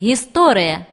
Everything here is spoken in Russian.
История.